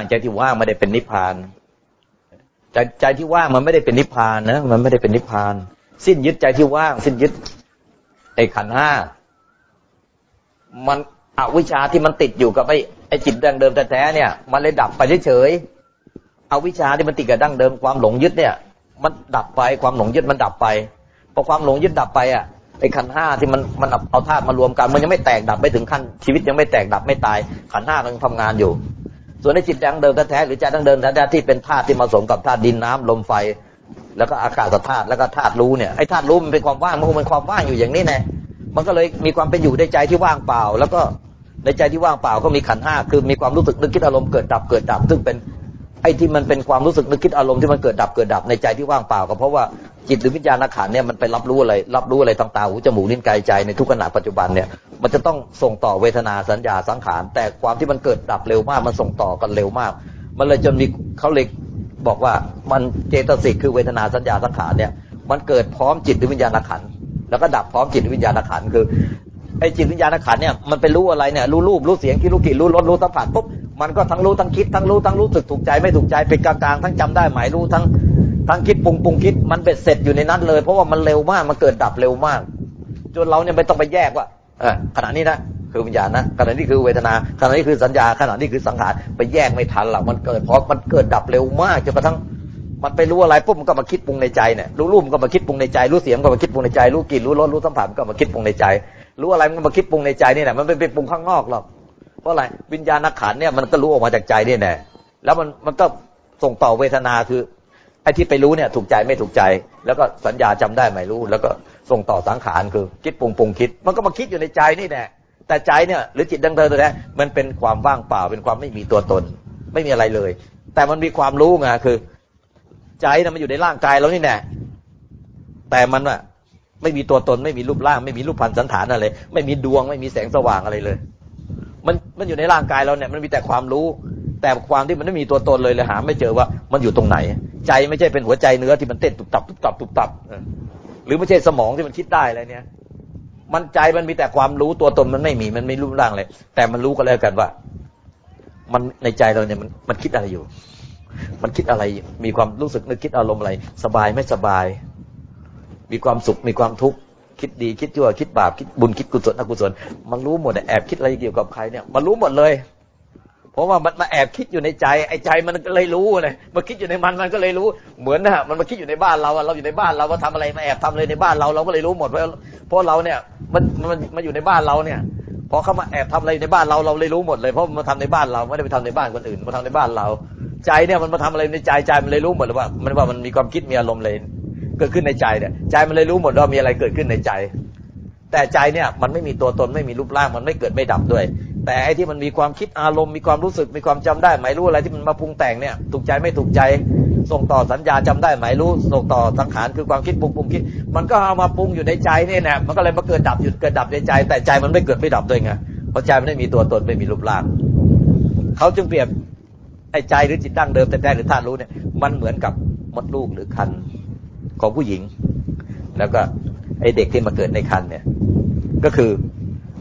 างใจที่ว่างไม่ได้เป็นนิพพานใจใจที่ว่างมันไม่ได้เป็นนิพพานนะมันไม่ได้เป็นนิพพาน สิ้นยึดใจที่ว่าง สิ้นยึดไอ้ขันห้ามันอวิชชาที่มันติดอยู่กับไอ้ไอ้จิตดั้งเดิมแท้ๆเนี่ย มันเลยดับไปเฉยๆอวิชชาที่มันติดกับดั้งเดิมความหลงยึดเนี่ย มันดับไปความหลงยึดมันดับไปพอความหลงยึดดับไปอะไอ้ขันห้าที่มันมันเอาธาตุมารวมกัน มันยังไม่แตกดับไม่ถึงขั้นชีวิตยังไม่แตกดับไม่ตายขันห้ามันทำงานอยู่ ส่วนในจิตดังเดิมแท้ๆหรือใจดังเดิมแท้ๆที่เป็นธาตุที่มาสมกับธาตุดินน้ำลมไฟ แล้วก็อากาศธาตุแล้วก็ธาตุรู้เนี่ยไอ้ธาตุรู้มันเป็นความว่างมันเป็นความว่างอยู่อย่างนี้แน่มันก็เลยมีความเป็นอยู่ในใจที่ว่างเปล่า แล้วก็ในใจที่ว่างเปล่าก็มีขันห้าคือมีความรู้สึกนึกคิดอารมณ์เกิดดับเกิดดับ ซึ่งเป็น ไอ้ที่มันเป็นความรู้สึกนึกคิดอารมณ์ที่มันเกิดดับเกิดดับในใจที่ว่างเปล่าก็เพราะว่าจิตหรือวิญญาณขันเนี่ยมันไปรับรู้อะไร รับรู้อะไรทางตาหูจมูกลิ้นกายใจในทุกขณะปัจจุบันเนี่ยมันจะต้องส่งต่อเวทนาสัญญาสังขาร แต่ความที่มันเกิดดับเร็วมากมันส่งต่อกันเร็วมาก มันเลยจนมีเขาเลยบอกว่ามันเจตสิกคือเวทนาสัญญาสังขารเนี่ยมันเกิดพร้อมจิตหรือวิญญาณขันแล้วก็ดับพร้อมจิตวิญญาณขันคือ ไอ้จิตวิญญาณขันเนี่ยมันไปรู้อะไรเนี่ยรู้รูปรู้เสียงคิดรู้กลิ่นรู้รสรู้สัมผัสปุ๊บมันก็ทั้งรู้ทั้งคิดทั้งรู้ทั้งรู้สึกถูกใจไม่ถูกใจเป็นกลางๆทั้งจำได้หมายรู้ทั้งทั้งคิดปรุงปรุงคิดมันเบ็ดเสร็จอยู่ในนั้นเลย เพราะว่ามันเร็วมากมันเกิดดับเร็วมาก จนเราเนี่ยไม่ต้องไปแยกว่าเออขณะนี้นะคือวิญญาณนะขณะนี้คือเวทนาขณะนี้คือสัญญาขณะนี้คือสังขารไปแยกไม่ทันหรอกมันเกิดเพราะมันเกิดดับเร็วมากจนกระทั่งมันไปรู้อะไรปุ๊บมันก็มาคิดปรุงในใจเนี่ยรู้รูปมันก็มาคิดปรุงในใจรู้เสียงก็มาคิดปรุงในใจรู้กลิ่นรู้รสรู้สัมผัสก็มาคิดปรุงในใจ รู้อะไรมันก็มาคิดปรุงในใจนี่แหละมันไม่ไปปรุงข้างนอกหรอกเพราะอะไรวิญญาณขันเนี่ยมันก็รู้ออกมาจากใจนี่แน่แล้วมันมันก็ส่งต่อเวทนาคือไอ้ที่ไปรู้เนี่ยถูกใจไม่ถูกใจ แล้วก็สัญญาจำได้ไม่รู้ แล้วก็ส่งต่อสังขารคือ คิดปรุงปรุงคิด มันก็มาคิดอยู่ในใจนี่แน่แต่ใจเนี่ยหรือจิตดังเดิมตัวนี้มันเป็นความว่างเปล่าเป็นความไม่มีตัวตน ไม่มีอะไรเลย แต่มันมีความรู้ไงคือ ใจนะมันอยู่ในร่างกายเรานี่แน่แต่มันอะ ไม่มีตัวตนไม่มีรูปร่าง ไม่มีรูปพันสันฐานอะไร ไม่มีดวงไม่มีแสงสว่างอะไรเลย มันมันอยู่ในร่างกายเราเนี่ยมันมีแต่ความรู้ แต่ความที่มันไม่มีตัวตนเลยเลยหา ไม่เจอว่ามันอยู่ตรงไหน ใจไม่ใช่เป็นหัวใจเนื้อที่มันเต้นตุบตับตุบตับตุบตับหรือไม่ใช่สมองที่มันคิดได้อะไรเนี่ย มันใจมันมีแต่ความรู้ตัวตนมันไม่มีมันไม่รูปร่างเลย แต่มันรู้ก็แล้วกันว่า มันในใจเราเนี่ยมันมันคิดอะไรอยู่ มันคิดอะไรมีความรู้สึกนึกคิดอารมณ์อะไร สบายไม่สบาย มีความสุขมีความทุกข์คิดดีคิดชั่วคิดบาปคิดบุญคิดกุศลอกุศลมันรู้หมดแอบคิดอะไรเกี่ยวกับใครเนี่ยมันรู้หมดเลย เพราะว่ามันมาแอบคิดอยู่ในใจไอ้ใจมันก็เลยรู้เลยมาคิดอยู่ในมันมันก็เลยรู้เหมือนนะมันมาคิดอยู่ในบ้านเราเราอยู่ในบ้านเราว่าทำอะไรมาแอบทำเลยในบ้านเราเราก็เลยรู้หมดเพราะเพราะเราเนี่ยมันมันมาอยู่ในบ้านเราเนี่ยพอเขามาแอบทำอะไรในบ้านเราเราเลยรู้หมดเลยเพราะมาทำในบ้านเราไม่ได้ไปทำในบ้านคนอื่นมาทำในบ้านเรา ใจเนี่ยมันมาทำอะไรในใจใจมันเลยรู้หมดเลยว่า มันว่ามันมีความคิดมีอารมณ์เลย เกิดขึ้นในใจเนี่ยใจมันเลยรู้หมดว่ามีอะไรเกิดขึ้นในใจ แต่ใจเนี่ยมันไม่มีตัวตนไม่มีรูปร่างมันไม่เกิดไม่ดับด้วย แต่ไอ้ที่มันมีความคิดอารมณ์มีความรู้สึกมีความจำได้หมายรู้อะไรที่มันมาปรุงแต่งเนี่ยถูกใจไม่ถูกใจส่งต่อสัญญาจำได้หมายรู้ส่งต่อสังขารคือความคิดปรุงปรุงคิด มันก็เอามาปรุงอยู่ในใจนี่แน่มันก็เลยมาเกิดดับหยุดเกิดดับในใจ แต่ใจมันไม่เกิดไม่ดับด้วยไงเพราะใจมันไม่มีตัวตนไม่มีรูปร่างเขาจึงเปรียบไอ้ใจหรือจิตตั้งเดิมแต่แท้หรือธาตุรู้เนี่ยมันเหมือนกับมดลูกหรือคัน ของผู้หญิง แล้วก็ไอเด็กที่มาเกิดในคันเนี่ย ก็คือ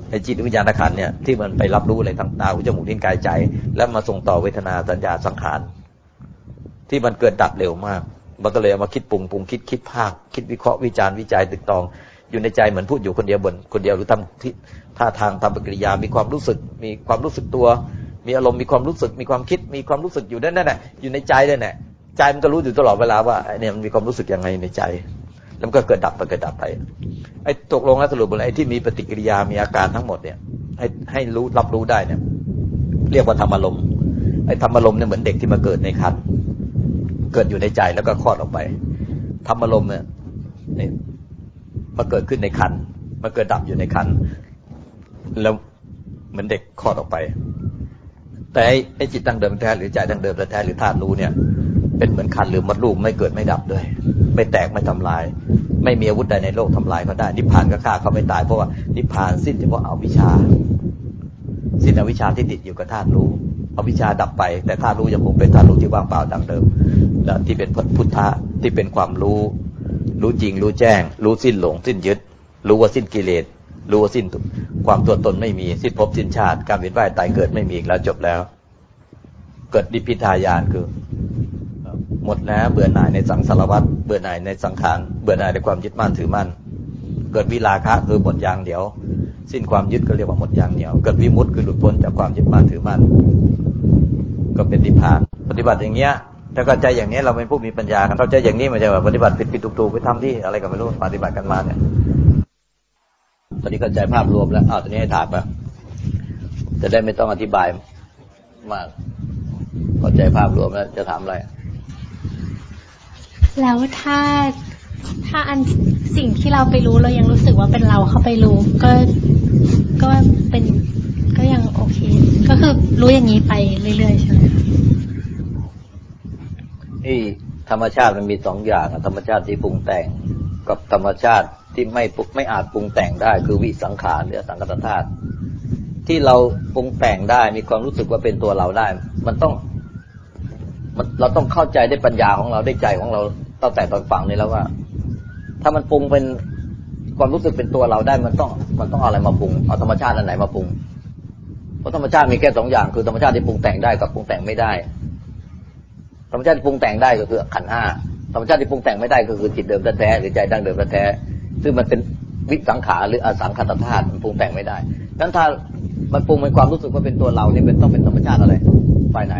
ไอจิตวิญญาณขันเนี่ยที่มันไปรับรู้อะไรทางตาหูจมูกลิ้นกายใจ แล้วมาส่งต่อเวทนาสัญญาสังขารที่มันเกิดดับเร็วมากมันก็เลยเอามาคิดปรุงปรุงคิดคิดภาคคิดวิเคราะห์วิจารณ์วิจัยตึกตอง อยู่ในใจเหมือนพูดอยู่คนเดียวบนคนเดียวหรือทำที่ท่าทางทำปฏิกิริยา มีความรู้สึก มีความรู้สึกตัว มีอารมณ์มีความรู้สึก มีความคิด มีความรู้สึกอยู่นั่นแหละอยู่ในใจเลยเนี่ย ใจมันก็รู้อยู่ตลอดเวลาว่าเนี่ยมันมีความรู้สึกยังไงในใจ แล้วมันก็เกิดดับไปเกิดดับไป ไอ้ตกลงแล้วสรุปว่าไอ้ที่มีปฏิกิริยามีอาการทั้งหมดเนี่ย ให้ให้รู้รับรู้ได้เนี่ย เรียกว่าธรรมอารมณ์ไอ้ธรรมอารมณ์เนี่ยเหมือนเด็กที่มาเกิดในคันเกิดอยู่ในใจแล้วก็คลอดออกไปธรรมอารมณ์เนี่ยมาเกิดขึ้นในคันมาเกิดดับอยู่ในคันแล้วเหมือนเด็กคลอดออกไป แต่ไอ้จิตตั้งเดิมแท้หรือใจตั้งเดิมแท้หรือธาตุรู้เนี่ย เป็นเหมือนคันหรือมดลูกไม่เกิดไม่ดับด้วย ไม่แตกไม่ทำลาย ไม่มีอาวุธใดในโลกทำลายเขาได้ นิพพานก็ฆ่าเขาไม่ตายเพราะว่านิพพานสิ้นเฉพาะเอาวิชา สิ้นอวิชาที่ติดอยู่กับธาตุรู้เอาวิชาดับไป แต่ธาตุรู้ยังคงเป็นธาตุรู้ที่ว่างเปล่าดังเดิมและที่เป็นพุทธะที่เป็นความรู้ รู้จริง รู้แจ้ง รู้สิ้นหลง สิ้นยึด รู้ว่าสิ้นกิเลสรู้ว่าสิ้นความตัวตนไม่มีสิ้นภพสิ้นชาติ การเวียนว่ายตายเกิดไม่มีอีกแล้วจบแล้ว เกิดดิพพิทายานคือ หมดแล้วเบื่อหน่ายในสังสารวัฏเบื่อหน่ายในสังขารเบื่อหน่ายในความยึดมั่นถือมั่น เกิดวิราคะคือหมดยางเดียว สิ้นความยึดก็เรียกว่าหมดยางเหนียว เกิดวิมุตต์คือหลุดพ้นจากความยึดมั่นถือมั่น ก็เป็นนิพพาน ปฏิบัติอย่างเงี้ยถ้าเข้าใจอย่างนี้เราเป็นผู้มีปัญญาเข้าใจอย่างนี้มันจะแบบปฏิบัติผิดผิดถูกๆไปทำที่อะไรก็ไม่รู้ปฏิบัติกันมาเนี่ยตอนนี้เข้าใจภาพรวมแล้วอ้าวตอนนี้ให้ถามแบบจะได้ไม่ต้องอธิบายมากเข้าใจภาพรวมแล้วจะถามอะไร แล้วถ้าถ้าอันสิ่งที่เราไปรู้เรายังรู้สึกว่าเป็นเราเข้าไปรู้ ก็ก็เป็นก็ยังโอเค ก็คือรู้อย่างนี้ไปเรื่อยๆใช่ไหมนี่ธรรมชาติมันมีสองอย่างอะธรรมชาติที่ปรุงแต่งกับธรรมชาติที่ไม่ปรุไม่อาจปรุงแต่งได้ คือวิสังขารหรือสังกัตธาตุที่เราปรุงแต่งได้มีความรู้สึกว่าเป็นตัวเราได้ มันต้อง มันเราต้องเข้าใจได้ปัญญาของเราได้ใจของเราตั้งแต่ตอนฟังนี้แล้วว่า ถ้ามันปรุงเป็นความรู้สึกเป็นตัวเราได้มันต้อง มันต้องเอาอะไรมาปรุงเอาธรรมชาติอันไหนมาปรุงเพราะธรรมชาติมีแค่สองอย่าง คือธรรมชาติที่ปรุงแต่งได้กับปรุงแต่งไม่ได้ ธรรมชาติที่ปรุงแต่งได้ก็คือขันห้าธรรมชาติที่ปรุงแต่งไม่ได้ก็คือจิตเดิมแท้ๆหรือใจดั้งเดิมแท้ๆซึ่งมันเป็นวิสังขารหรืออสังขตธาตุมันปรุงแต่งไม่ได้นั้นถ้ามันปรุงเป็นความรู้สึกว่าเป็นตัวเราเนี่ยเป็นต้องเป็นธรรมชาติอะไรฝ่ายไหน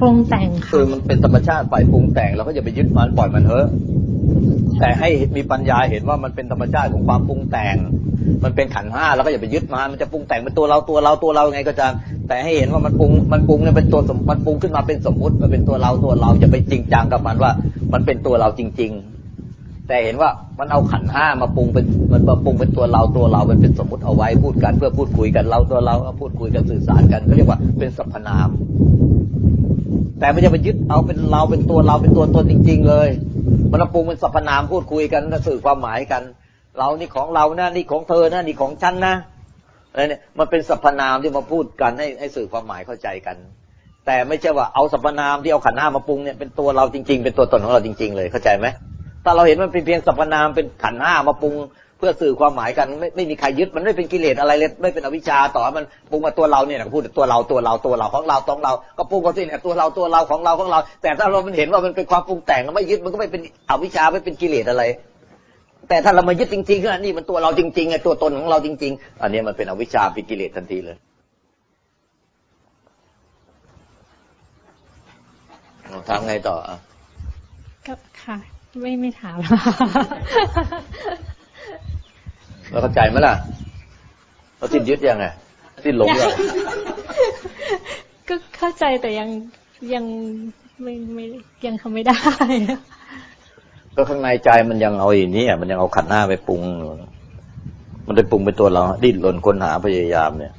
ปรุงแต่งคืค่ะอมันเป็นธรรมชาติฝ่ายปรุงแต่งเราก็อย่าไปยึดมันปล่อยมันเถอะแต่ให้มีปัญญาเห็นว่ามันเป็นธรรมชาติของความปรุงแต่ง มันเป็นขันธ์ห้าแล้วก็อย่าไปยึดมันมันจะปรุงแต่งเป็นตัวเราตัวเราตัวเราไงก็จะแต่ให้เห็นว่ามันปรุงมันปรุงเนี่ยเป็นตัวสมมันปรุงขึ้นมาเป็นสมมุติมันเป็นตัวเราตัวเราอย่าไปจริงจังกับมันว่า มันเป็นตัวเราจริง ๆ แต่เห็นว่ามันเอาขันห้ามาปรุงเป็นมันมาปรุงเป็นตัวเราตัวเรามันเป็นสมมติเอาไว้พูดกันเพื่อพูดคุยกันเราตัวเราก็พูดคุยกันสื่อสารกันเขาเรียกว่าเป็นสรรพนาม แต่ไม่ใช่ไปยึดเอาเป็นเราเป็นตัวเราเป็นตัวตนจริง ๆ เลย มันปรุงเป็นสรรพนามพูดคุยกันสื่อความหมายกัน เรานี่ของเรานะนี่ของเธอนะนี่ของฉันนะอะไรเนี่ยมันเป็นสรรพนามที่มาพูดกันให้ให้สื่อความหมายเข้าใจกัน แต่ไม่ใช่ว่าเอาสรรพนามที่เอาขันห้ามาปรุงเนี่ยเป็นตัวเราจริง ๆ เป็นตัวตนของเราจริง ๆ เลยเข้าใจไหม ถ้าเราเห็นมันเป็นเพียงสรรพนามเป็นขันธ์ห้ามาปรุงเพื่อสื่อความหมายกัน ไม่ไม่มีใครยึดมันไม่เป็นกิเลสอะไรเลยไม่เป็นอวิชชาต่อมันปรุงมาตัวเราเนี่ยพูดตัวเราตัวเราตัวเราของเราของเรา ก็ปรุงก็สิเนี่ยตัวเราตัวเราของเราของเรา แต่ถ้าเรามันเห็นว่ามันเป็นความปรุงแต่งแล้วไม่ยึดมันก็ไม่เป็นอวิชชาไม่เป็นกิเลสอะไร แต่ถ้าเรามายึดจริงๆก็นี่มันตัวเราจริงๆไงตัวตนของเราจริง ๆ อันนี้มันเป็นอวิชชาเป็นกิเลสทันทีเลยถามไงต่ออะก็ค่ะ ไม่ไม่ถามแล้วเข้าใจไหมล่ะเราสิ้นยึดยังไงสิ้นหลงยังก็เข้าใจแต่ยังยังไม่ไม่ยังทำไม่ได้ ก็ข้างในใจมันยังเอาอีนี่มันยังเอาขันธ์ห้าไปปรุง มันไปปรุงเป็นตัวเรา ดิ้นรนค้นหาพยายามเนี่ย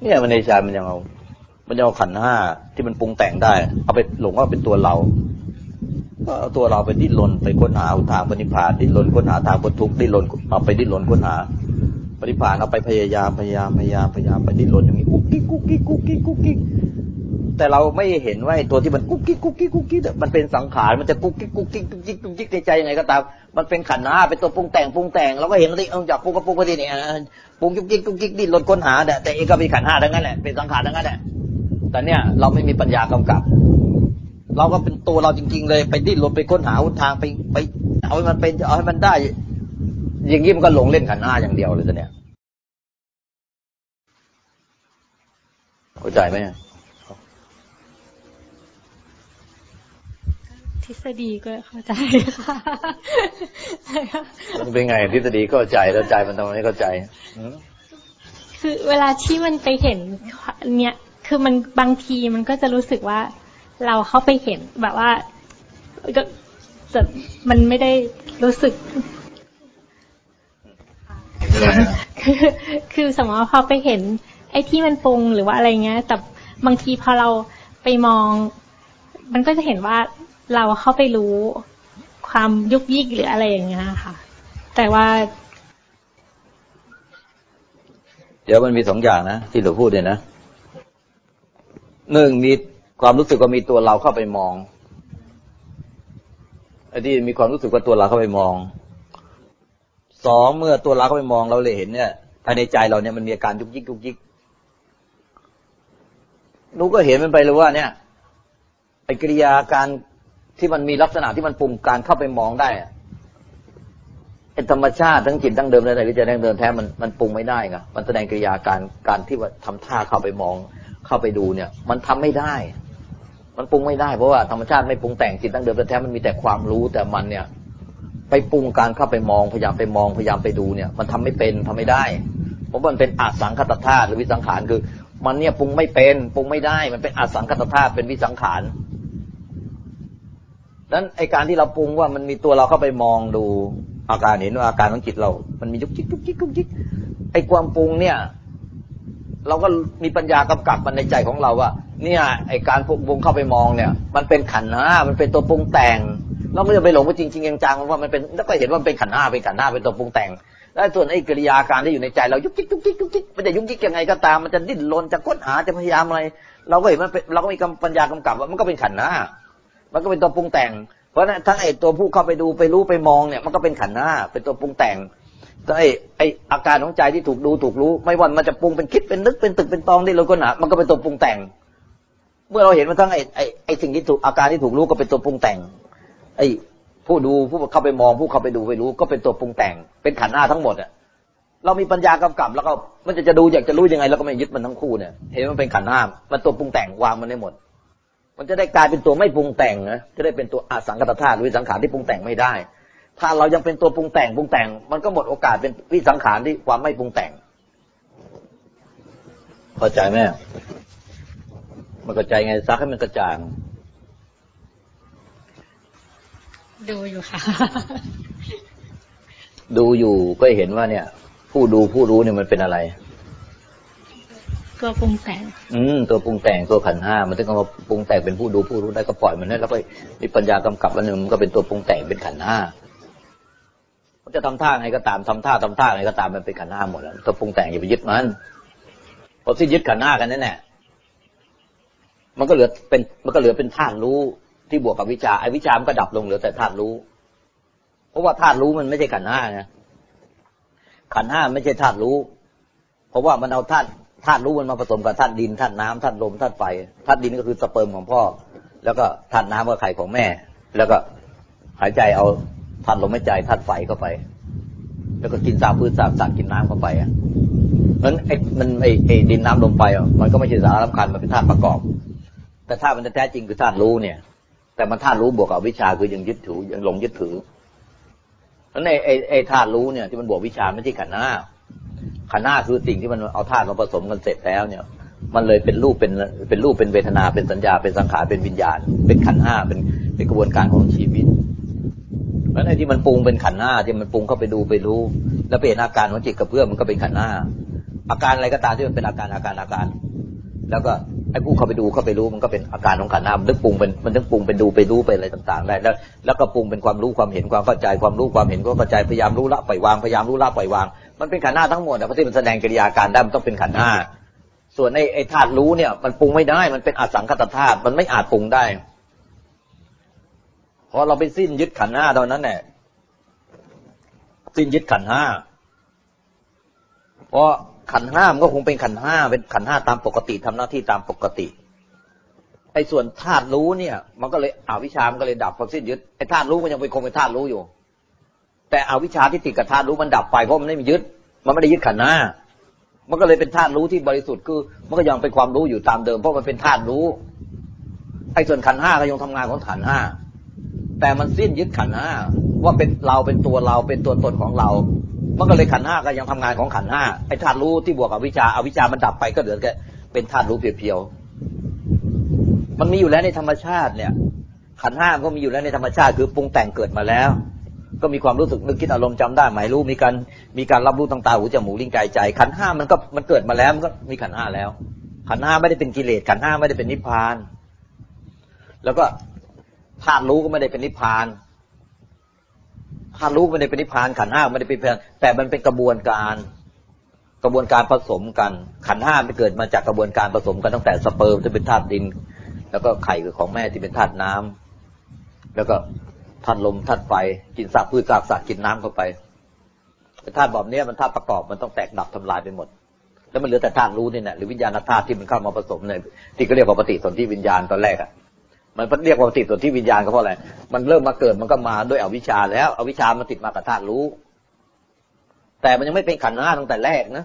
เนี่ยมันในใจมันยังเอา มันยังเอาขันธ์ห้าที่มันปรุงแต่งได้ เอาไปหลงว่าเป็นตัวเรา ก็ตัวเราไปดิ้นรนไปค้นหาทางพระนิพพานดิ้นรนค้นหาทางพ้นทุกข์ดิ้นรนเอาไปดิ้นรนค้นหาพระนิพพานเอาไปพยายามพยายามพยายามพยายามไปดิ้นรนอย่างนี้กุ๊กกิ๊กกุ๊กกิ๊กกุ๊กกิ๊กกุ๊กกิ๊กแต่เราไม่เห็นว่าตัวที่มันกุ๊กกิ๊กกุ๊กกิ๊กกุ๊กกิ๊กมันเป็นสังขารมันจะกุ๊กกิ๊กกุ๊กกิ๊กกุ๊กกิ๊กกุ๊กกิ๊กในใจยังไงก็ตามมันเป็นขันธ์ห้าเป็นตัวปรุงแต่งปรุงแต่งเราก็เห็นว่าเอาจากปรุงก็ปรุงก็ที่เนี่ยปรุงกุ๊กกิ๊กกุ๊กกิ๊กดิ้นรนค้นหาแต่แต่เองก็เป็นขันธ์ห้าทั้งนั้นแหละเป็นสังขารทั้งนั้นแหละแต่เนี่ยเราไม่มีปัญญากำกับ เราก็เป็นตัวเราจริง ๆ เลยไปดิ้นรนไปค้นหาหนทางไปไป เอาให้มันเป็นเอาให้มันได้ อย่างนี้มันก็หลงเล่นขันธ์ห้าอย่างเดียวเลยตอนเนี้ยเข้าใจไหมทฤษฎีก็เข้าใจค่ะมันเป็นไงทฤษฎีเข้าใจแล้วใจมันทำไมไม่เข้าใจหือคือเวลาที่มันไปเห็นเนี่ย คือมันบางทีมันก็จะรู้สึกว่า เราเข้าไปเห็นแบบว่า ก็แต่มันไม่ได้รู้สึก คือคือสมมติว่าพอไปเห็น ไอ้ที่มันปรุงหรือว่าอะไรเงี้ย แต่บางทีพอเราไปมอง มันก็จะเห็นว่าเราเข้าไปรู้ความยุกยิกหรืออะไรอย่างเงี้ยค่ะ แต่ว่า เดี๋ยวมันมีสองอย่างนะที่เราพูดเนี่ยนะหนึ่งมี ความรู้สึกว่ามีตัวเราเข้าไปมองไอ้ที่มีความรู้สึกว่าตัวเราเข้าไปมอง สองเมื่อตัวเราเข้าไปมองเราเลยเห็นเนี่ยภายในใจเราเนี่ยมันมีอาการยุกยิกยุกยิกหนูก็เห็นมันไปเลยว่าเนี่ยไอ้กิริยาการที่มันมีลักษณะที่มันปรุงการเข้าไปมองได้ไอ้ธรรมชาติทั้งจิตทั้งเดิมและในวิจัยทั้งเดิมแท้มันมันปรุงไม่ได้ไงมันแสดงกิริยาการการที่ว่าทำท่าเข้าไปมอง เข้าไปดูเนี่ย มันทำไม่ได้ มันปรุงไม่ได้เพราะว่าธรรมชาติไม่ปรุงแต่งจิตทั้งเดิมแท้มันมีแต่ความรู้แต่มันเนี่ย ไปปรุงการเข้าไปมองพยายามไปมองพยายามไปดูเนี่ย มันทำไม่เป็นทำไม่ได้เพราะมันเป็นอาสังคตธาตุหรือวิสังขารคือ มันเนี่ยปรุงไม่เป็นปรุงไม่ได้ มันเป็นอาสังคตธาตุเป็นวิสังขารนั้นไอการที่เราปรุงว่ามันมีตัวเราเข้าไปมองดูอาการเห็นว่าอาการของจิตเรา มันมียุกยิกยุกยิกยุกยิกไอความปรุงเนี่ย เราก็มีปัญญากำกับมันในใจของเราว่าเนี่ยไอการปรุงเข้าไปมองเนี่ย มันเป็นขันห้ามันเป็นตัวปรุงแต่ง เราไม่จะไปหลงว่าจริงจริงจังๆว่ามันเป็นแล้วก็เห็นว่ามันเป็นขันห้าเป็นขันห้าเป็นตัวปรุงแต่งแล้วส่วนไอ้กิริยาการที่อยู่ในใจเรายุกยิกยุกยิกยุกยิกมันจะยุกยิกยังไงก็ตามมันจะดิ้นรนจะค้นหาจะพยายามอะไร เราก็เห็นมันเป็นเราก็มีปัญญากำกับว่ามันก็เป็นขันห้ามันก็เป็นตัวปรุงแต่ง เพราะนั้นทั้งไอ้ตัวผู้เข้าไปดูไปรู้ไปมองเนี่ย มันก็เป็นขันห้าเป็นตัวปรุงแต่ง ไอ้ไอ้อาการของใจที่ถูกดูถูกรู้ ไม่ว่ามันจะปรุงเป็นคิดเป็นนึกเป็นตึกเป็นตองที่เราก็หนามันก็เป็นตัวปรุงแต่ง เมื่อเราเห็นมันทั้งไอ้ไอ้ไอ้สิ่งที่ถูกอาการที่ถูกรู้ก็เป็นตัวปรุงแต่ง ไอ้ผู้ดูผู้เข้าไปมองผู้เข้าไปดูไปรู้ก็เป็นตัวปรุงแต่ง เป็นขันธ์หน้าทั้งหมดอะเรามีปัญญากำกับ แล้วก็มันจะจะดูอยากจะรู้ยังไงเราก็ไม่ยึดมันทั้งคู่เนี่ย เห็นมันเป็นขันธ์ห้ามันตัวปรุงแต่งวางมันได้หมด มันจะได้กลายเป็นตัวไม่ปรุงแต่งนะจะได้เป็นตัวอาสังกัตธาตุวิสังขารที่ปรุงแต่งไม่ได้ ถ้าเรายังเป็นตัวปรุงแต่งปรุงแต่ง มันก็หมดโอกาสเป็นวิสังขารที่ความไม่ปรุงแต่งเข้าใจไหมมันกระจายไงซักให้มันกระจ่าง ดูอยู่ค่ะ ดูอยู่ก็เห็นว่าเนี่ย ผู้ดูผู้รู้เนี่ยมันเป็นอะไร ตัวปรุงแต่ง อืมตัวปรุงแต่งตัวขันห้ามันถึงเอามาปรุงแต่งเป็นผู้ดูผู้รู้ได้ก็ปล่อยมันได้แล้วก็มีปัญญากำกับอันหนึ่งมันก็เป็นตัวปรุงแต่งเป็นขันห้า มันจะทำท่าไงก็ตามทำท่าทำท่าไงก็ตามมันเป็นขันห้าหมดแล้วตัวปรุงแต่งอย่าไปยึดมันพอที่ยึดขันห้ากันนั่นแหละมันก็เหลือเป็น มันก็เหลือเป็นธาตุรู้ที่บวกกับวิชาไอ้วิชามันก็ดับลงเหลือแต่ธาตุรู้ เพราะว่าธาตุรู้มันไม่ใช่ขันห้าไงขันห้าไม่ใช่ธาตุรู้ เพราะว่ามันเอาธาตุธาตุรู้มันมาผสมกับธาตุดินธาตุน้ำธาตุลมธาตุไฟธาตุดินก็คือสเปิร์มของพ่อ แล้วก็ธาตุน้ำก็ไข่ของแม่ แล้วก็หายใจเอา ธาตุลมหายใจธาตุไฟเข้าไป แล้วก็กินสาพืชสาสัตว์กินน้ำเข้าไปอะนั้นไอ้มันไอ้ไอ้ดินน้ำลมไฟอะมันก็ไม่ใช่สาระสำคัญมันเป็นธาตุประกอบ แต่ธาตุมันแท้จริงคือธาตุรู้เนี่ย แต่มันธาตุรู้บวกกับวิชาคือยังยึดถือยังหลงยึดถือนั้นไอ้ไอ้ไอ้ธาตุรู้เนี่ยที่มันบวกวิชาไม่ใช่ขันธ์หน้าขันธ์ห้าคือสิ่งที่มันเอาธาตุมาผสมกันเสร็จแล้วเนี่ยมันเลยเป็นรูปเป็นเป็นรูปเป็นเวทนาเป็นสัญญาเป็นสังขารเป็นวิญญาณ เป็นขันธ์ห้าเป็นเป็นกระบวนการของชีวิต ราะในที่มันปรุงเป็นขันธ์ห้าที่มันปรุงเข้าไปดูไปรู้ แล้วเป็นอาการของจิตกระเพื่อมมันก็เป็นขันธ์ห้า อาการอะไรก็ตามที่มันเป็นอาการอาการอาการ แล้วก็ไอ้ผู้เข้าไปดูเข้าไปรู้มันก็เป็นอาการของขันธ์ห้ามันตึงปรุงเป็นมันตึงปรุงเป็นดูไปรู้ไปอะไรต่าง ๆ ได้ แล้ว แล้วก็ปรุงเป็นความรู้ความเห็นความเข้าใจความรู้ความเห็นความเข้าใจพยายามรู้ละปล่อยวางพยายามรู้ละปล่อยวาง มันเป็นขันหน้าทั้งหมดเพราะที่มันแสดงกิริยาการได้มันต้องเป็นขันหน้า ส่วนไอ้ไอ้ธาตุรู้เนี่ย มันปรุงไม่ได้ มันเป็นอสังคตธาตุมันไม่อาจปรุงได้ พอเราไปสิ้นยึดขันห้าตอนนั้นแหละสิ้นยึดขันห้าเพราะขันห้ามันก็คงเป็นขันห้าเป็นขันห้าตามปกติทำหน้าที่ตามปกติไอ้ส่วนธาตุรู้เนี่ย มันก็เลยอวิชามันก็เลยดับพอสิ้นยึดไอ้ธาตุรู้มันยังเป็นคงเป็นธาตุรู้อยู่ แต่อวิชชาที่ติดกับธาตุรู้มันดับไปเพราะมันไม่มียึด มันไม่ได้ยึดขันห้ามันก็เลยเป็นธาตุรู้ที่บริสุทธิ์คือ มันก็ยังเป็นความรู้อยู่ตามเดิมเพราะมันเป็นธาตุรู้ไอ้ส่วนขันห้าก็ยังทำงานของขันห้า แต่มันสิ้นยึดขันห้าว่าเป็นเราเป็นตัวเราเป็นตัวตนของเรา มันก็เลยขันห้าก็ยังทำงานของขันห้าไอ้ธาตุรู้ที่บวกกับวิชาอวิชามันดับไปก็เหลือแค่เป็นธาตุรู้เพียวๆมันมีอยู่แล้วในธรรมชาติเนี่ย ขันห้าก็มีอยู่แล้วในธรรมชาติ คือปรุงแต่งเกิดมาแล้ว ก็มีความรู้สึกนึกคิดอารมณ์จำได้หมายรู้มีการมีการรับรู้ทางตาหูจมูกลิ้นกายใจ ขันห้ามันก็มันเกิดมาแล้วมันก็มีขันห้าแล้ว ขันห้าไม่ได้เป็นกิเลสขันห้าไม่ได้เป็นนิพพาน แล้วก็ ธาตุรู้ก็ไม่ได้เป็นนิพพานธาตุรู้ไม่ได้เป็นนิพพานขันห้าไม่ได้เป็นแต่มันเป็นกระบวนการ กระบวนการผสมกัน ขันห้าไม่เกิดมาจากกระบวนการผสมกันตั้งแต่สเปิร์มที่เป็นธาตุดิน แล้วก็ไข่ของแม่ที่เป็นธาตุน้ำแล้วก็ธาตุลมธาตุไฟกินสัตว์พืชซากสัตว์กินน้ำเข้าไปธาตุแบบนี้มันธาตุประกอบมันต้องแตกดับทำลายไปหมด แล้วมันเหลือแต่ธาตุรู้นี่แหละหรือวิญญาณธาตุที่มันเข้ามาผสมในที่ก็เรียกว่าปฏิสนธิวิญญาณตอนแรกอะ มันเรียกว่าปฏิสนธิวิญญาณก็เพราะอะไร มันเริ่มมาเกิดมันก็มาด้วยอวิชชาแล้วอวิชชามันติดมากับธาตุรู้ แต่มันยังไม่เป็นขันธ์ห้าตั้งแต่แรกนะ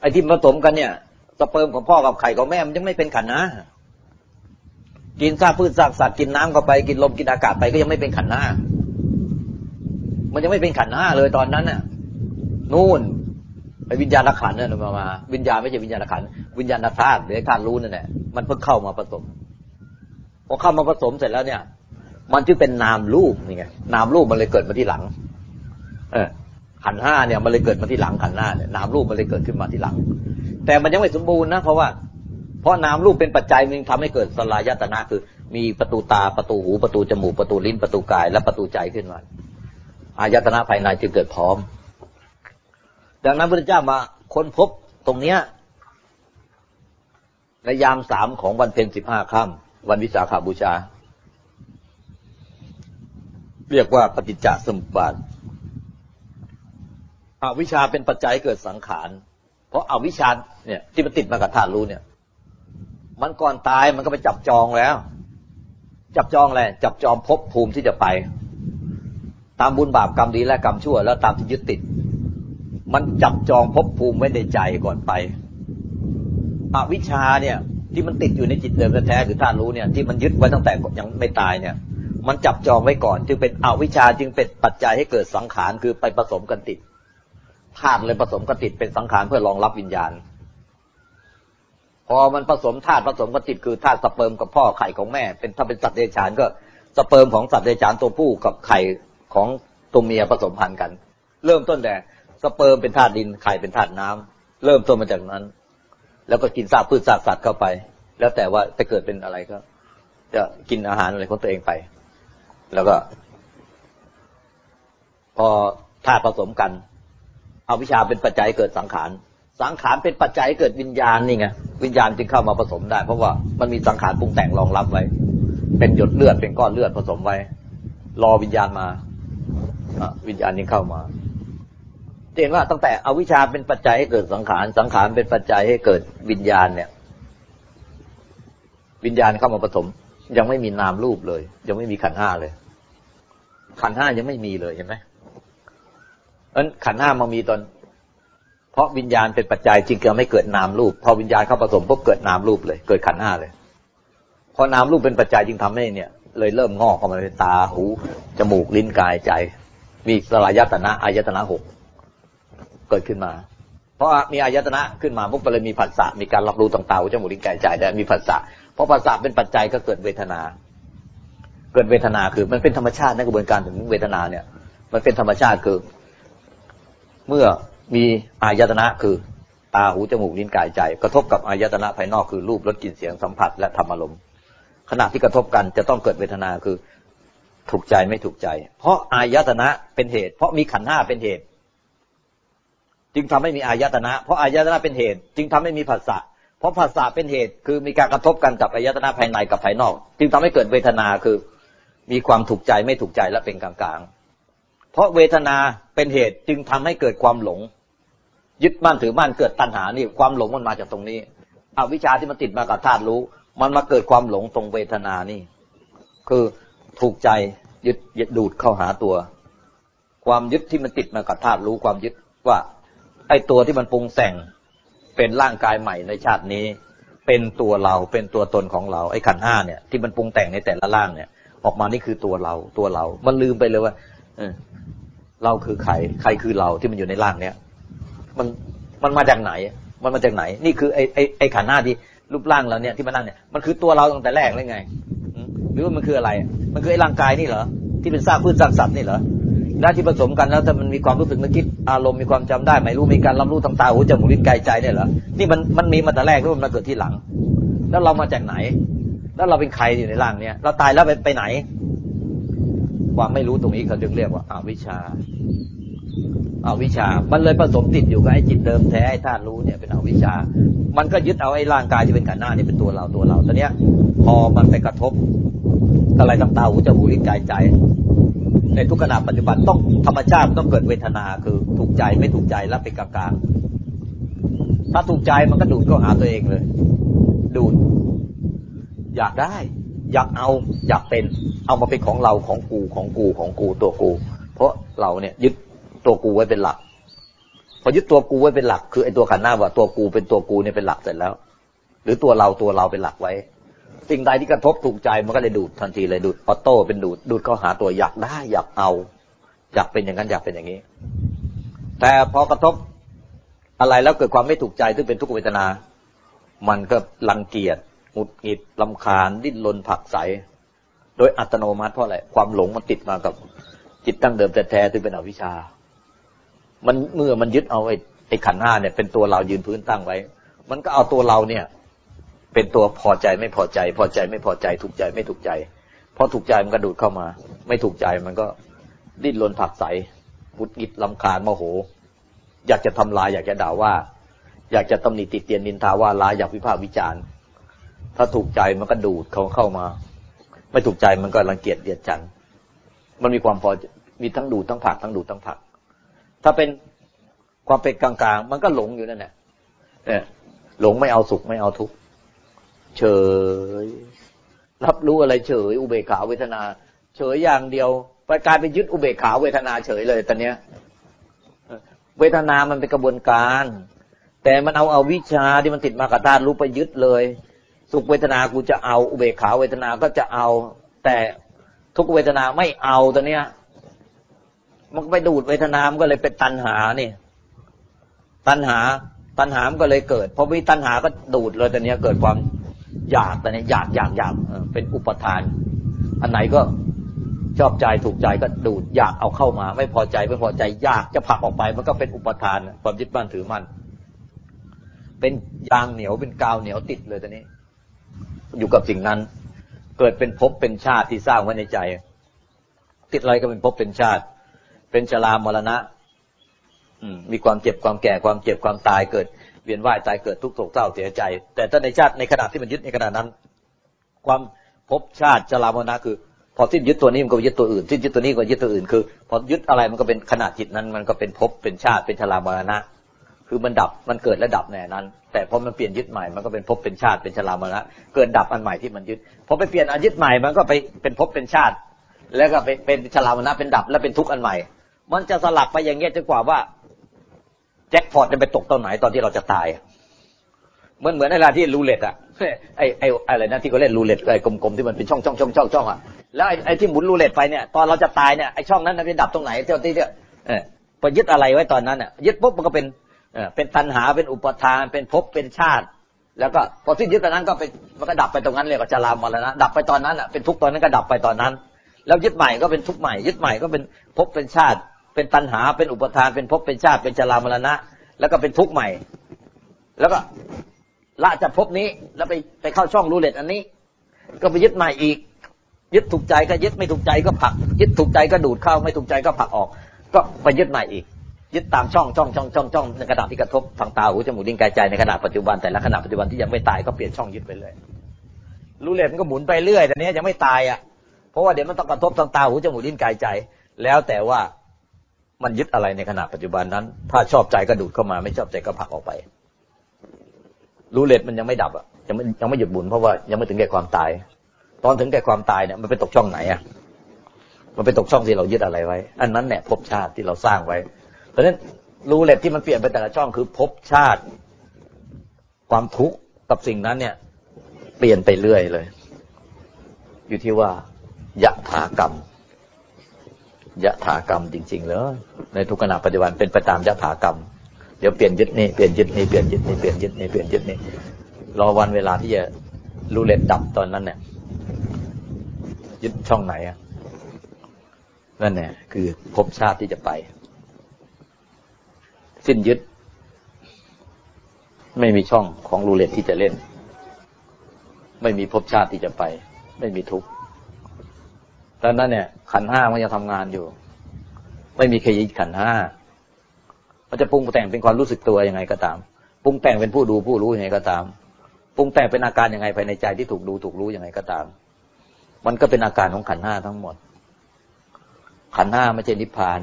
ไอ้ที่ผสมกันเนี่ยสเปิร์มของพ่อกับไข่ของแม่มันยังไม่เป็นขันธ์ห้ากินซากพืชซากสัตว์กินน้ำเข้าไปกินลมกินอากาศไปก็ยังไม่เป็นขันธ์ห้ามันยังไม่เป็นขันธ์ห้าเลยตอนนั้นน่ะ นู่นไอ้วิญญาณขันเนี่ยมามา วิญญาณไม่ใช่วิญญาณขันวิญญาณธาตุหรือธาตุรู้นั่นแหละมันเพิ่งเข้ามาผสม พอเข้ามาผสมเสร็จแล้วเนี่ย มันจึงเป็นนามรูปนี่ไงนามรูปมันเลยเกิดมาที่หลัง เออ ขันห้าเนี่ยมันเลยเกิดมาที่หลังขันห้าเนี่ยนามรูปมันเลยเกิดขึ้นมาที่หลัง แต่มันยังไม่สมบูรณ์นะเพราะว่า เพราะนามรูปเป็นปัจจัยมันทำให้เกิดสลายตนะคือ มีประตูตาประตูหูประตูจมูกประตูลิ้นประตูกาย และประตูใจขึ้นมาอายตนะภายในจึงเกิดพร้อม ดังนั้นพระเจ้ามาค้นพบตรงเนี้ยในยามสามของวันเพ็ญสิบห้าค่ำ วันวิสาขาบูชา เรียกว่าปฏิจจสมุปบาทอวิชาเป็นปัจจัยเกิดสังขาร เพราะอาวิชาเนี่ยที่มันติดมากับธาตุรู้เนี่ย มันก่อนตายมันก็ไปจับจองแล้ว จับจองอะไรจับจองภพภูมิที่จะไป ตามบุญบาปกรรมดีและกรรมชั่ว แล้วตามที่ยึดติด มันจับจองภพภูมิไว้ในใจก่อนไปอวิชชาเนี่ย ที่มันติดอยู่ในจิตเดิมแท้ๆคือธาตุรู้เนี่ยที่มันยึดไว้ตั้งแต่ยังไม่ตายเนี่ย มันจับจองไว้ก่อนจึงเป็นอวิชชาจึงเป็นปัจจัยให้เกิดสังขารคือไปผสมกันติดธาตุเลยผสมกันติดเป็นสังขารเพื่อรองรับวิญญาณ พอมันผสมธาตุผสมกันติดคือธาตุสเปิร์มกับพ่อไข่ของแม่ เป็นถ้าเป็นสัตว์เดรัจฉานก็สเปิร์มของสัตว์เดรัจฉานตัวผู้กับไข่ของตัวเมียผสมพันธุ์กัน เริ่มต้นแต่สเปิร์มเป็นธาตุดินไข่เป็นธาตุน้ำเริ่มต้นมาจากนั้น แล้วก็กินซากพืชซากสัตว์เข้าไป แล้วแต่ว่าจะเกิดเป็นอะไรก็จะกินอาหารอะไรของตัวเองไป แล้วก็ พอธาตุผสมกัน เอาวิชาเป็นปัจจัยเกิดสังขาร สังขารเป็นปัจจัยเกิดวิญญาณนี่ไง วิญญาณจึงเข้ามาผสมได้ เพราะว่ามันมีสังขารปรุงแต่งรองรับไว้ เป็นหยดเลือดเป็นก้อนเลือดผสมไว้ รอวิญญาณมา วิญญาณนี้เข้ามา เห็นว่าตั้งแต่อวิชชาเป็นปัจจัยให้เกิดสังขาร สังขารเป็นปัจจัยให้เกิดวิญญาณเนี่ย วิญญาณเข้ามาผสม ยังไม่มีนามรูปเลย ยังไม่มีขันห้าเลย ขันห้ายังไม่มีเลยเห็นไหมเอันขันห้ามามีตอนเพราะวิญญาณเป็นปัจจัยจึงจะไม่เกิดนามรูป พอวิญญาณเข้าผสมปุ๊บเกิดนามรูปเลย เกิดขันห้าเลย พอนามรูปเป็นปัจจัยจึงทำให้เนี่ย เลยเริ่มงอกเข้ามาเป็นตาหูจมูกลิ้นกายใจ มีสลายตนะอายตนะหก เกิดขึ้นมา เพราะมีอายตนะขึ้นมาปุ๊บก็เลยมีผัสสะมีการรับรู้ต่างๆจมูกลิ้นกายใจได้มีผัสสะเพราะผัสสะเป็นปัจจัยก็เกิดเวทนา เกิดเวทนาคือมันเป็นธรรมชาติในกระบวนการถึงเวทนาเนี่ย มันเป็นธรรมชาติคือ เมื่อมีอายตนะคือตาหูจมูกลิ้นกายใจ กระทบกับอายตนะภายนอกคือรูปรสกลิ่นเสียงสัมผัสและธรรมอารมณ์ขณะที่กระทบกันจะต้องเกิดเวทนาคือถูกใจไม่ถูกใจ เพราะอายตนะเป็นเหตุ เพราะมีขันห้าเป็นเหตุ จึงทำให้มีอายตนะ เพราะอายตนะเป็นเหตุ จึงทำให้มีภาษาเพราะภาษาเป็นเหตุ คือมีการกระทบกันกับอายตนะภายในกับภายนอก จึงทำให้เกิดเวทนาคือ มีความถูกใจไม่ถูกใจและเป็นกลางๆ เพราะเวทนาเป็นเหตุจึงทำให้เกิดความหลง ยึดมั่นถือมั่นเกิดตัณหานี่ความหลงมันมาจากตรงนี้อวิชชาที่มันติดมากับธาตุรู้ มันมาเกิดความหลงตรงเวทนานี่ คือถูกใจยึดยึดดูดเข้าหาตัว ความยึดที่มันติดมากับธาตุรู้ความยึดว่า ไอ้ตัวที่มันปรุงแต่งเป็นร่างกายใหม่ในชาตินี้ เป็นตัวเราเป็นตัวตนของเราไอ้ขันห้าเนี่ยที่มันปรุงแต่งในแต่ละร่างเนี่ย ออกมานี่คือตัวเราตัวเรา มันลืมไปเลยว่าเราคือใครใครคือเราที่มันอยู่ในร่างเนี้ยมันมันมาจากไหน มันมาจากไหน นี่คือไอ้ไอ้ไอ้ขันห้าที่รูปร่างเราเนี่ยที่มันนั่งเนี่ยมันคือตัวเราตั้งแต่แรกเลยไงหรือว่ามันคืออะไร มันคือไอ้ร่างกายนี่เหรอที่เป็นซากพืชซากสัตว์นี่เหรอ แล้วที่ผสมกันแล้วถ้ามันมีความรู้สึกนึกคิดอารมณ์มีความจำได้ไม่รู้มีการรับรู้ทางตาหูจมูกลิ้นกายใจเนี่ยเหรอนี่มันมันมีมาแต่แรกหรือมันมาเกิดที่หลัง แล้วเรามาจากไหน แล้วเราเป็นใครอยู่ในร่างเนี้ยเราตายแล้วไปไปไหน ความไม่รู้ตรงนี้เขาจึงเรียกว่าอาวิชชา อาวิชชา มันเลยผสมติดอยู่กับไอ้จิตเดิมแท้ไอ้ธาตุรู้เนี่ยเป็นอวิชชา มันก็ยึดเอาไอ้ร่างกายที่เป็นขันหน้าเนี่ยเป็นตัวเราตัวเราตอนเนี้ย พอมันไปกระทบอะไรต่างตาหูจมูกลิ้นกายใจ ในทุกขณะปัจจุบันต้องธรรมชาติต้องเกิดเวทนาคือถูกใจไม่ถูกใจแล้วเป็นกลางถ้าถูกใจมันก็ดูดเข้าหาตัวเองเลย ดูด อยากได้ อยากเอาอยากเป็น เอามาเป็นของเราของกูของกูของกูตัวกู เพราะเราเนี่ยยึด ตัวกูไว้เป็นหลัก พอยึดตัวกูไว้เป็นหลัก คือไอ้ตัวขันหน้าว่าตัวกูเป็นตัวกูเนี่ยเป็นหลักเสร็จแล้ว หรือตัวเราตัวเราเป็นหลักไว้ สิ่งใดที่กระทบถูกใจมันก็เลยดูดทันทีเลยดูดออโต้เป็นดูดดูดเข้าหาตัวอยากได้อยากเอาอยากเป็นอย่างนั้นอยากเป็นอย่างนี้ แต่พอกระทบอะไรแล้วเกิดความไม่ถูกใจซึ่งเป็นทุกขเวทนา มันก็รังเกียจหงุดหงิดลำคาญดิ้นรนผักใส โดยอัตโนมัติเพราะอะไรความหลงมันติดมากับจิตตั้งเดิมแต่แท้ซึ่งเป็นอวิชชา มันเมื่อมันยึดเอาไอ้ไอ้ขันห้าเนี่ย เป็นตัวเรายืนพื้นตั้งไว้ มันก็เอาตัวเราเนี่ย เป็นตัวพอใจไม่พอใจ พอใจไม่พอใจ ถูกใจไม่ถูกใจพอถูกใจมันก็ดูดเข้ามา ไม่ถูกใจมันก็ดิ้นรนผักใสหงุดหงิดลำคาญโมโห อยากจะทำลาย อยากจะด่าว่า อยากจะตำหนิติเตียนนินทาว่าลายอยากวิพากษ์วิจารณ์ ถ้าถูกใจมันก็ดูดเขาเข้ามา ไม่ถูกใจมันก็รังเกียจเดียดฉันมันมีความพอมีทั้งดูดทั้งผักทั้งดูดทั้งผัก ถ้าเป็นความเป็นกลางๆ มันก็หลงอยู่นั่นแหละเนี่ยหลงไม่เอาสุขไม่เอาทุกข์เฉย รับรู้อะไรเฉย อุเบกขาเวทนา เฉยอย่างเดียวไปกลายเป็นยึดอุเบกขาเวทนาเฉยเลยตอนเนี้ยเวทนามันเป็นกระบวนการ แต่มันเอาเอาวิชาที่มันติดมากับธาตุรู้ไปยึดเลย สุขเวทนากูจะเอาอุเบกขาเวทนาก็จะเอา แต่ทุกเวทนาไม่เอาตัวเนี้ย มันไปดูดเวทนา มันก็เลยเป็นตัณหานี่ตัณหา ตัณหามันก็เลยเกิดพอมีตัณหาก็ดูดเลยตัวเนี้เกิดความอยากตัวเนี้อยากอยากอยากเป็นอุปทาน อันไหนก็ชอบใจถูกใจก็ดูดอยากเอาเข้ามา ไม่พอใจไม่พอใจอยากจะผลักออกไป มันก็เป็นอุปทานความยึดมั่นถือมั่นเป็นยางเหนียวเป็นกาวเหนียวติดเลยตอนนี้ อยู่กับสิ่งนั้น เกิดเป็นภพเป็นชาติที่สร้างไว้ในใจ ติดอะไรก็เป็นภพเป็นชาติ เป็นชรามรณะมีความเจ็บความแก่ความเจ็บความตายเกิด เวียนว่ายตายเกิดทุกโศกเศร้าเสียใจ แต่ถ้าในชาติในขณะที่มันยึดในขณะนั้น ความภพชาติชรามรณะคือ พอสิ้นยึดตัวนี้มันก็ยึดตัวอื่นสิ้นยึดตัวนี้ก็ยึดตัวอื่นคือพอยึดอะไรมันก็เป็นขนาดจิตนั้น มันก็เป็นภพเป็นชาติเป็นชรามรณะ คือมันดับมันเกิดและดับแน่นั้น แต่พอมันเปลี่ยนยึดใหม่มันก็เป็นภพเป็นชาติเป็นชรามรณะ เกิดดับอันใหม่ที่มันยึดพอไปเปลี่ยนอันยึดใหม่มันก็ไปเป็นภพเป็นชาติ แล้วก็เป็นเป็นชรามรณะเป็นดับ แล้วเป็นทุกข์อันใหม่ มันจะสลับไปอย่างเงี้ยจนกว่าว่า แจ็คพอตจะไปตกตอนไหนตอนที่เราจะตายเหมือนเหมือนเวลาที่รูเล็ตอะไอไออะไรนะที่เขาเล่นรูเล็ตไอกลมๆที่มันเป็นช่องช่องช่องช่องช่องอะแล้วไอไอที่หมุนรูเล็ตไปเนี่ยตอนเราจะตายเนี่ยไอช่องนั้นมันดับตรงไหนเจ้าที่เนี่ยเออพอยึดอะไรไว้ตอนนั้นเนี่ยยึดปุ๊บมันก็เป็นเออเป็นตัณหาเป็นอุปทานเป็นภพเป็นชาติ แล้วก็พอสิ้นยึดตอนนั้นก็เป็นมันก็ดับไปตรงนั้นเลยก็จะลามมาแล้วนะดับไปตอนนั้นอะเป็นทุกตอนนั้นก็ดับไปตอนนั้น แล้วยึดใหม่ก็เป็นทุกใหม่ ยึดใหม่ก็เป็นภพเป็นชาติ เป็นตัณหาเป็นอุปทานเป็นภพเป็นชาติเป็นจรามรณะ แล้วก็เป็นทุกข์ใหม่ แล้วก็ละจากภพนี้แล้วไปไปเข้าช่องรูเล็ตอันนี้ ก็ไปยึดใหม่อีก ยึดถูกใจก็ยึดไม่ถูกใจก็ผัก ยึดถูกใจก็ดูดเข้าไม่ถูกใจก็ผักออก ก็ไปยึดใหม่อีก ยึดตามช่องช่องช่องช่องช่องในขณะที่กระทบทางตาหูจมูกลิ้นกายใจในขณะปัจจุบันแต่ละขณะปัจจุบันที่ยังไม่ตายก็เปลี่ยนช่องยึดไปเลยรูเล็ตมันก็หมุนไปเรื่อยแต่เนี้ยังไม่ตายอะเพราะว่าเดี๋ยวมันต้องกระทบทางตาหูจมูกลิ้นกายใจ แล้วแต่ว่า มันยึดอะไรในขณะปัจจุบันนั้น ถ้าชอบใจก็ดูดเข้ามา ไม่ชอบใจก็ผลักออกไป รูเล็ตมันยังไม่ดับอะยังไม่ยังไม่หยุดหมุนเพราะว่ายังไม่ถึงแก่ความตาย ตอนถึงแก่ความตายเนี่ยมันไปตกช่องไหนอะมันไปตกช่องที่เรายึดอะไรไว้ อันนั้นเนี่ยภพชาติที่เราสร้างไว้ เพราะฉะนั้นรูเล็ตที่มันเปลี่ยนไปแต่ละช่องคือภพชาติ ความทุกข์กับสิ่งนั้นเนี่ย เปลี่ยนไปเรื่อยเลย อยู่ที่ว่ายะถากรรม ยะถากรรมจริง ๆ เลย ในทุกขณะปัจจุบันเป็นไปตามยะถากรรม เดี๋ยวเปลี่ยนยึดนี่เปลี่ยนยึดนี่เปลี่ยนยึดนี่เปลี่ยนยึดนี่เปลี่ยนยึดนี่รอวันเวลาที่จะรูเล็ตดับตอนนั้นเนี่ยยึดช่องไหนอะนั่นแหละคือภพชาติที่จะไป สิ้นยึด ไม่มีช่องของรูเล็ตที่จะเล่น ไม่มีภพชาติที่จะไป ไม่มีทุกข์ ดังนั้นเนี่ย ขันห้ามันจะทำงานอยู่ ไม่มีใครยึดขันห้ามันจะปรุงแต่งเป็นความรู้สึกตัวยังไงก็ตาม ปรุงแต่งเป็นผู้ดูผู้รู้ยังไงก็ตาม ปรุงแต่งเป็นอาการยังไงภายในใจที่ถูกดูถูกรู้ยังไงก็ตาม มันก็เป็นอาการของขันห้าทั้งหมด ขันห้าไม่ใช่นิพพาน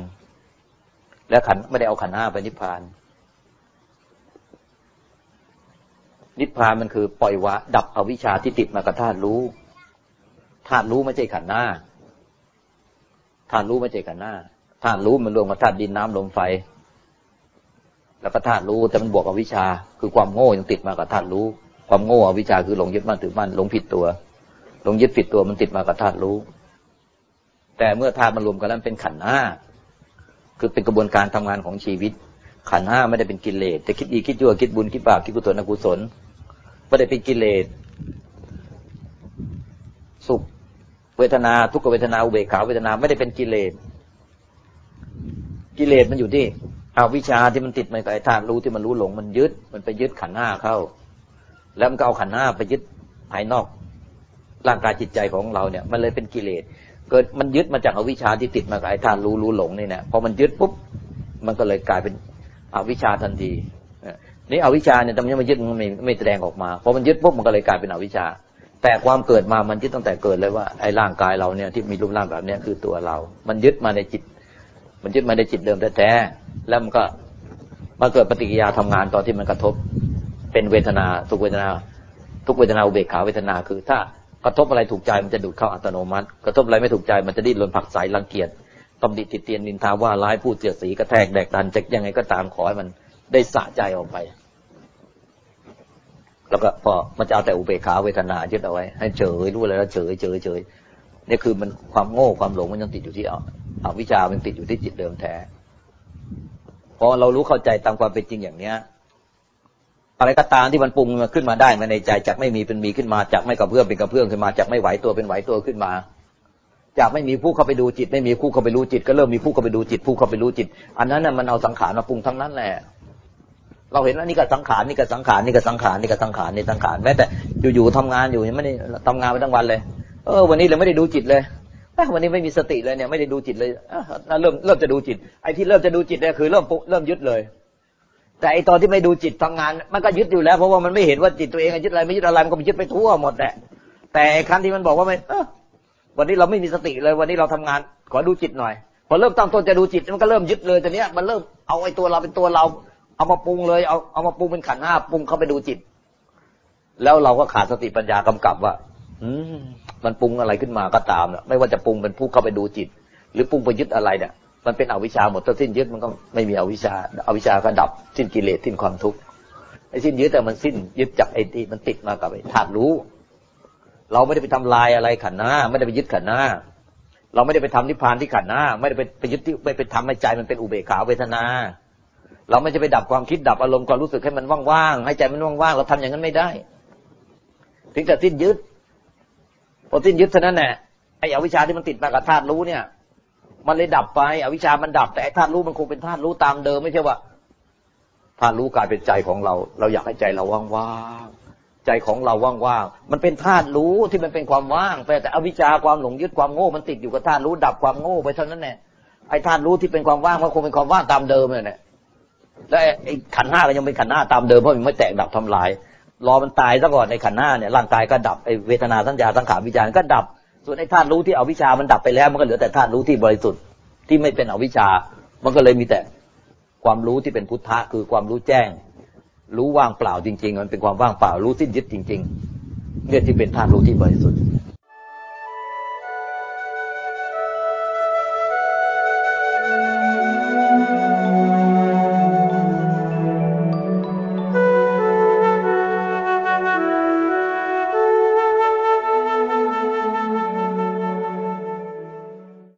และขันไม่ได้เอาขันห้าไปนิพพาน นิพพานมันคือปล่อยวะดับอวิชชาที่ติดมากับธาตุรู้ ธาตุรู้ไม่ใช่ขันหน้า ธาตุรู้ไม่ใช่ขันธ์หน้าธาตุรู้มันรวมกับธาตุดินน้ำลมไฟ แล้วก็ธาตุรู้แต่มันบวกอวิชา คือความโง่ยังติดมากับธาตุรู้ ความโง่อวิชาคือหลงยึดมั่นถือมั่นหลงผิดตัวหลงยึดผิดตัวมันติดมากับธาตุรู้ แต่เมื่อธาตุมันรวมกันแล้วเป็นขันธ์ห้าคือเป็นกระบวนการทำงานของชีวิต ขันห้าไม่ได้เป็นกิเลสจะคิดดีคิดชั่วคิดบุญคิดบาปคิดกุศลอกุศลไม่ได้เป็นกิเลสสุข เวทนาทุกขเวทนาอุเบกขาเวทนาไม่ได้เป็นกิเลส กิเลสมันอยู่ที่อาวิชาที่มันติดมากับไอ้ธาตุรู้ที่มันรู้หลงมันยึด มันไปยึดขันห้าเข้า แล้วมันก็เอาขันห้าไปยึดภายนอก ร่างกายจิตใจของเราเนี่ย มันเลยเป็นกิเลส เกิดมันยึดมาจากอวิชชาที่ติดมากับไอ้ธาตุรู้รู้หลงนี่นะพอมันยึดปุ๊บมันก็เลยกลายเป็นอวิชชาทันทีนี่อวิชชาเนี่ยตอนนี้มันยึดมันไม่ไม่แสดงออกมาพอมันยึดปุ๊บมันก็เลยกลายเป็นอวิชชา แต่ความเกิดมามันยึดตั้งแต่เกิดเลยว่าไอ้ร่างกายเราเนี่ยที่มีรูปร่างแบบเนี้ยคือตัวเรา มันยึดมาในจิต มันยึดมาในจิตเดิมแท้ๆแล้วมันก็มาเกิดปฏิกิริยาทำงานตอนที่มันกระทบ เป็นเวทนาทุกเวทนา ทุกเวทนาอุเบกขาเวทนาคือ ถ้ากระทบอะไรถูกใจมันจะดูดเข้าอัตโนมัติ กระทบอะไรไม่ถูกใจมันจะดิ้นรนผักใสรังเกียจตำดิติเตียนนินทาว่าร้ายพูดเสียสีกระแทกแดกดันจะยังไงก็ตามขอให้มันได้สะใจออกไป แล้วก็พอมันจะเอาแต่อุเบกขาเวทนายึดเอาไว้ ให้เฉยรู้อะไรแล้วเฉยเฉยเฉยนี่คือมันความโง่ความหลงมันยังติดอยู่ที่อวิชามันติดอยู่ที่จิตเดิมแท้พอเรารู้เข้าใจตามความเป็นจริงอย่างเนี้ย อะไรก็ตามที่มันปรุงมาขึ้นมาได้มาในใจจากไม่มีเป็นมีขึ้นมาจากไม่กระเพื่อมเป็นกระเพื่อมขึ้นมาจากไม่ไหวตัวเป็นไหวตัวขึ้นมาจากไม่มีผู้เข้าไปดูจิต ไม่มีผู้เข้าไปรู้จิต ก็เริ่มมีผู้เข้าไปดูจิต ผู้เข้าไปรู้จิต อันนั้นน่ะมันเอาสังขารมาปรุงทั้งนั้นแหละ เราเห็นว่านี่ก็สังขารนี่ก็สังขารนี่ก็สังขารนี่ก็สังขารนี่สังขารแม้แต่อยู่ๆทำงานอยู่ไม่ได้ทำงานไปทั้งวันเลย เออ วันนี้เลยไม่ได้ดูจิตเลยวันนี้ไม่มีสติเลยเนี่ยไม่ได้ดูจิตเลยเริ่มเริ่มจะดูจิต ไอ้ที่เริ่มจะดูจิตเนี่ยคือเริ่มเริ่มยึดเลย แต่ไอตอนที่ไม่ดูจิตทำงาน มันก็ยึดอยู่แล้วเพราะว่ามันไม่เห็นว่าจิตตัวเองยึดอะไรไม่ยึดอะไรมันก็ไปยึดไปทั่วหมดแหละแต่ครั้งที่มันบอกว่าไม่วันนี้เราไม่มีสติเลยวันนี้เราทำงานขอดูจิตหน่อยพอเริ่มตั้งต้นจะดูจิตมันก็เริ่มยึดเลยแต่เนี้ยมันเริ่มเอาไอ้ตัวเราเป็นตัวเรา เอามาปรุงเลยเอาเอามาปรุงเป็นขันห้าปรุงเข้าไปดูจิต แล้วเราก็ขาดสติปัญญากำกับว่า อืมมันปรุงอะไรขึ้นมาก็ตามนี่ยไม่ว่าจะปรุงเป็นผู้เข้าไปดูจิต หรือปรุงไปยึดอะไรเนี่ยมันเป็นอวิชชาหมดถ้าสิ้นยึดมันก็ไม่มีอวิชชาอาวิชชาก็ดับสิ้นกิเลสสิ้นความทุกข์ไอ้สิ้นยึดแต่มันสิ้นยึดจากไอ้ที่มันติดมากับไอ้ธาตุรู้ เราไม่ได้ไปทำลายอะไรขันหน้า ไม่ได้ไปยึดขันหน้า เราไม่ได้ไปทำนิพพานที่ขันหน้า ไม่ได้ไปไปยึดที่ไม่ไปทำให้ใจมันเป็นอุเบกขาเวทนา เราไม่จะไปดับความคิดดับอารมณ์ความรู้สึกให้มันว่างๆให้ใจมันว่างๆเราทำอย่างนั้นไม่ได้ ถึงแต่สิ้นยึดพอสิ้นยึดเท่านั้นแหละไอ้อวิชชาที่มันติดมากับธาตุรู้เนี่ย มันเลยดับไป อวิชามันดับ แต่ธาตุรู้มันคงเป็นธาตุรู้ตามเดิมไม่ใช่ว่าธาตุรู้กลายเป็นใจของเรา เราอยากให้ใจเราว่างๆใจของเราว่างๆมันเป็นธาตุรู้ที่มันเป็นความว่างแต่แต่อวิชาความหลงยึดความโง่มันติดอยู่กับธาตุรู้ดับความโง่ไปเท่านั้นแหละไอ้ธาตุรู้ที่เป็นความว่างมันคงเป็นความว่างตามเดิมเลยเนี่ย แล้วไอ้ขันห้าก็ยังเป็นขันห้าตามเดิมเพราะมันไม่แตกดับทำลาย รอมันตายซะก่อนในขันห้าเนี่ยร่างกายก็ดับไอ้เวทนาสัญญาสังขารวิจารก็ดับ ส่วนไอ้ธาตุรู้ที่เอาวิชามันดับไปแล้ว มันก็เหลือแต่ธาตุรู้ที่บริสุทธิ์ที่ไม่เป็นอวิชา มันก็เลยมีแต่ความรู้ที่เป็นพุทธะคือความรู้แจ้ง รู้ว่างเปล่าจริง ๆ มันเป็นความว่างเปล่ารู้สิ้นยึดจริง ๆเนี่ยที่เป็นธาตุรู้ที่บริสุทธิ์